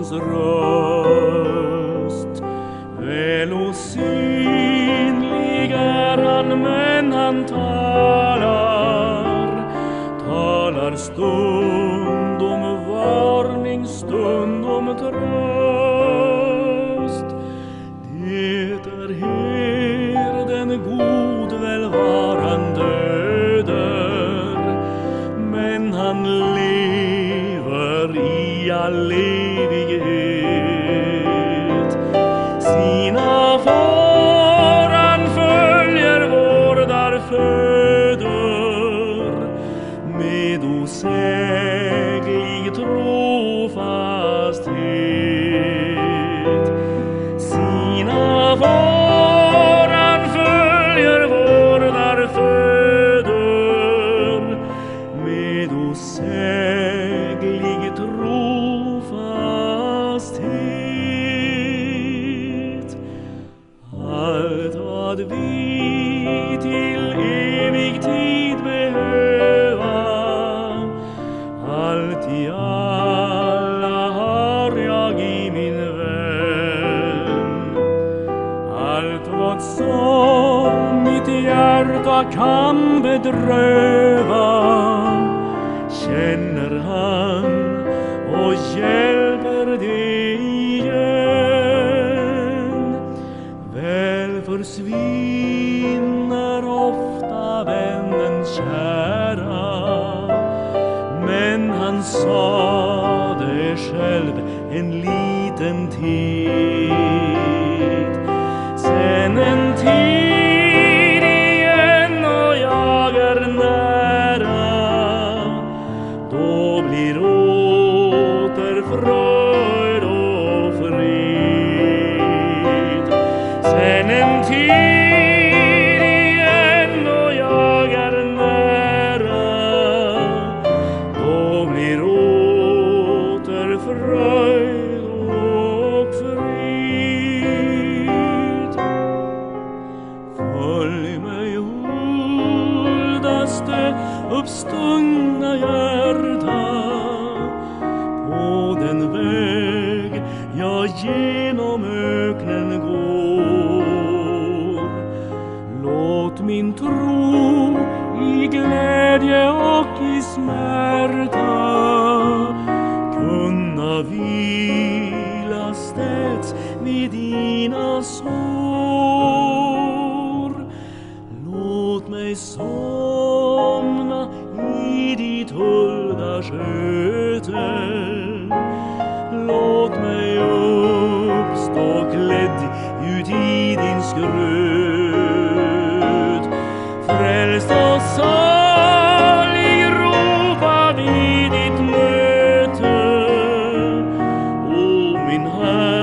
hans röst. Väl osynlig är han, men han talar, talar stundom varning, stundom tröst. Det är herden god väl i all vad vi till evig tid behöva. Allt i alla har jag i min vän. Allt vad som mitt hjärta kan bedröva. Han sa det själv en liten tid. Sen en tid igen och jag är nära. Då blir åter fröjd och frid. Sen en tid fröjd och frid. Följ mig huldaste uppstungna hjärta. På den väg jag genom öknen går. Låt min tro i glädje och i smärta denna vila städs vid dina sår. Låt mig somna i ditt hulda sköte. Låt mig uppstå klädd ut i din skröt. Frälst av heaven.